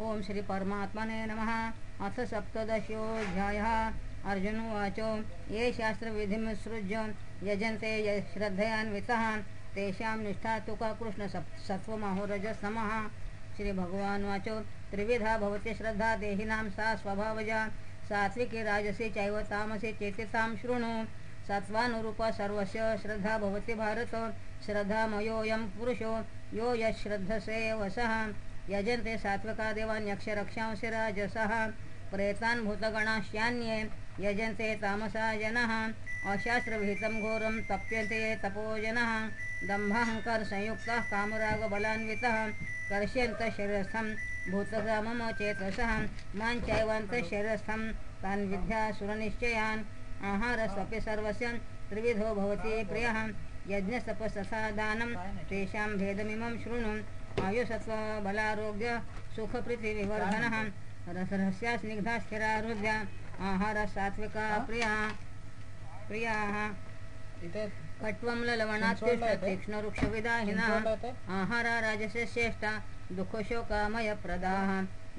ओम श्री परमात्मने नमः। अथ सप्तदशोऽध्यायः। अर्जुन उवाच ये शास्त्रविधिं यजन्ते य श्रद्धयान्वितः तेषां निष्ठा तु का कृष्ण सप् श्रीभगवानुवाच त्रिविधा भवति श्रद्धा देहिनां सा स्वभावजा सात्विकी राजसी चैव तामसी चेतितां शृणु। सत्त्वानुरूपा सर्वस्य श्रद्धा भवति भारत श्रद्धामयोऽयं पुरुषो यो यश्रद्धसे वसः। यजन्ते सात्विका देवान्यक्षरक्षांसि राजसः प्रेतान् भूतगणाश्यान्ये यजन्ते तामसा जनः। अशास्त्रविहितं घोरं तप्यन्ते तपोजनः। दम्भाहङ्कारसंयुक्तः कामरागबलान्वितः। कर्ष्यन्तः शरीरस्थं भूतग्रामम चेतसः। मां चैवान्तः तान् विद्यासुरनिश्चयान् आहारस्वपि सर्वस्य त्रिविधो भवति प्रियः। यज्ञस्तपस्तथा दानं तेषां भेदमिमं शृणु। आयुसत्त्वबलारोग्य सुखप्रीतिविवर्धनः रसरहस्या स्निग्धा स्थिरारुद्या आहारः सात्विका प्रिया प्रियाः कट्वं ललवणात्युष्ट तीक्ष्णवृक्षविदाहिनः? आहारा राजस्य श्रेष्ठा दुःखशोकामयप्रदाः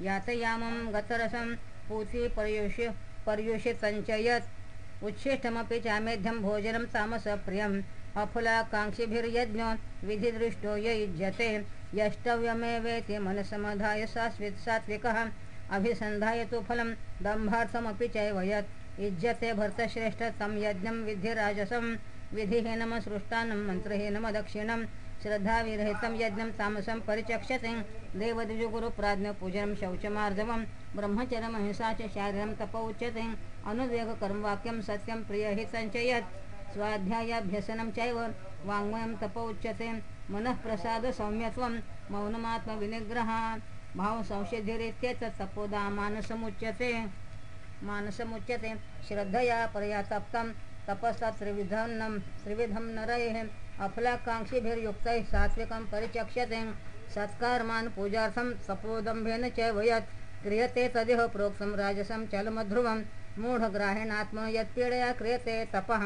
यातयामं गतरसं पूति पर्युष्य पर्युषितञ्चयत् उच्छिष्टमपि चामेध्यं भोजनं तामसप्रियम्। अफुलाकाङ्क्षिभिर्यज्ञो विधिदृष्टो य युज्यते। यष्टव्यमेवेति मनसमधाय सास्वित् सात्विकः। अभिसन्धाय तु फलं दम्भार्थमपि चैव यत्। युज्यते भर्तश्रेष्ठ तं यज्ञं विधिराजसं विधिहीनमसृष्टानं मन्त्रहीनमदक्षिणं श्रद्धाविरहितं यज्ञं तामसं परिचक्षते। देवद्विजुगुरुप्राज्ञपूजनं शौचमार्जवं ब्रह्मचर्यमहिंसा च शारीरम तप उच्यते अनुद्वेगकर्मवाक्यं सत्यं प्रिय हे संचयत स्वाध्यायाभ्यसनं चैव वाङ्मयं तप उच्यते मनःप्रसादसौम्यत्वं मौनमात्मविनिग्रहा। भावसंशुद्धिरित्येतत् तपोदा मानसमुच्यते। मानसमुच्यते। श्रद्धया परया तप्तं तपसा त्रिविधं त्रिविधं नरैः। अफलाकाङ्क्षिभिर्युक्तैः सात्विकं परिचक्ष्यते। सत्कर्मान् पूजार्थं तपोदम्भेन च वयत् क्रियते तदिह प्रोक्तं राजसं चलमध्रुवं मूढग्राहेणात्म यत्पीडया क्रियते तपः।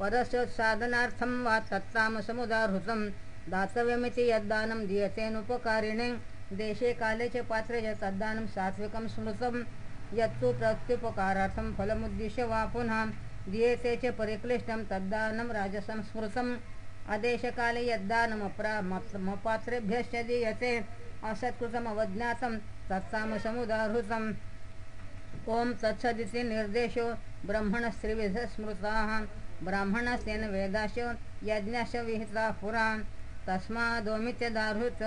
परस्य साधनार्थं वा तत्तामसमुदाहृतं दातव्यमिति यद्दानं दीयतेनुपकारिणे। देशे काले च पात्रे च तद्दानं सात्विकं स्मृतं। यत्तु प्रत्युपकारार्थं फलमुद्दिश्य वा पुनः दीयते च परिक्लिष्टं तद्दानं राजसं स्मृतम् अदेशकाले यद्दानमप्रा मपात्रेभ्यश्च दीयते। असत्कृतमवज्ञातं तत्तामसमुदाहृतम् ॐ तत्सदिति निर्देशो ब्रह्मणस्त्रिविधस्मृताः ब्राह्मणस्तेन वेदाश्च यज्ञश्च विहिताः पुरा। तस्मादोमित्यदाहृत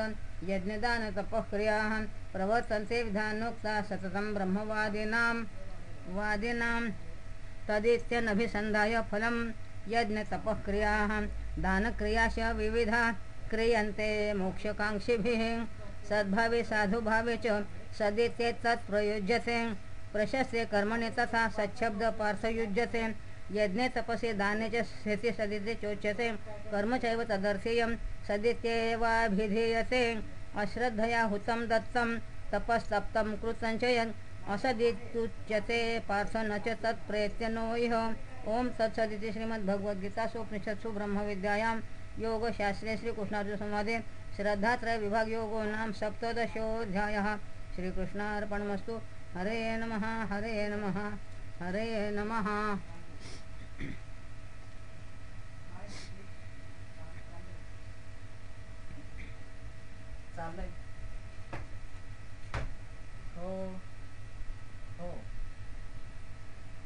यज्ञदानतपःक्रियाः प्रवर्तन्ते विधानोक्ता सततं ब्रह्मवादिनां। वादिनां तदित्यनभिसन्धाय फलं यज्ञतपःक्रियाः दानक्रियाश्च विविधा क्रियन्ते मोक्षकाङ्क्षिभिः। सद्भावे साधुभावे च सदिते प्रयुज्यते. प्रशस्ते कर्मणे तथा सच्छब्दपार्थयुज्यते यज्ञे तपसे दाने च स्थिति सदिते चोच्यते. कर्म चैव तदर्थीयं सदित्येवाभिधीयते. अश्रद्धया हुतं दत्तं तपस्तप्तं कृतं च यत् असदित्युच्यते. पार्थ न च तत्प्रयत्यनो इह. ॐ तत्सदिति श्रीमद्भगवद्गीतासु उपनिषत्सु ब्रह्मविद्यायां योगशास्त्रे श्रीकृष्णार्जुनसंवादे. श्रद्धात्रयविभागयोगो नाम सप्तदशोऽध्यायः। श्रीकृष्णार्पणमस्तु। हरे नमः हरे नमः हरे नमः। हो।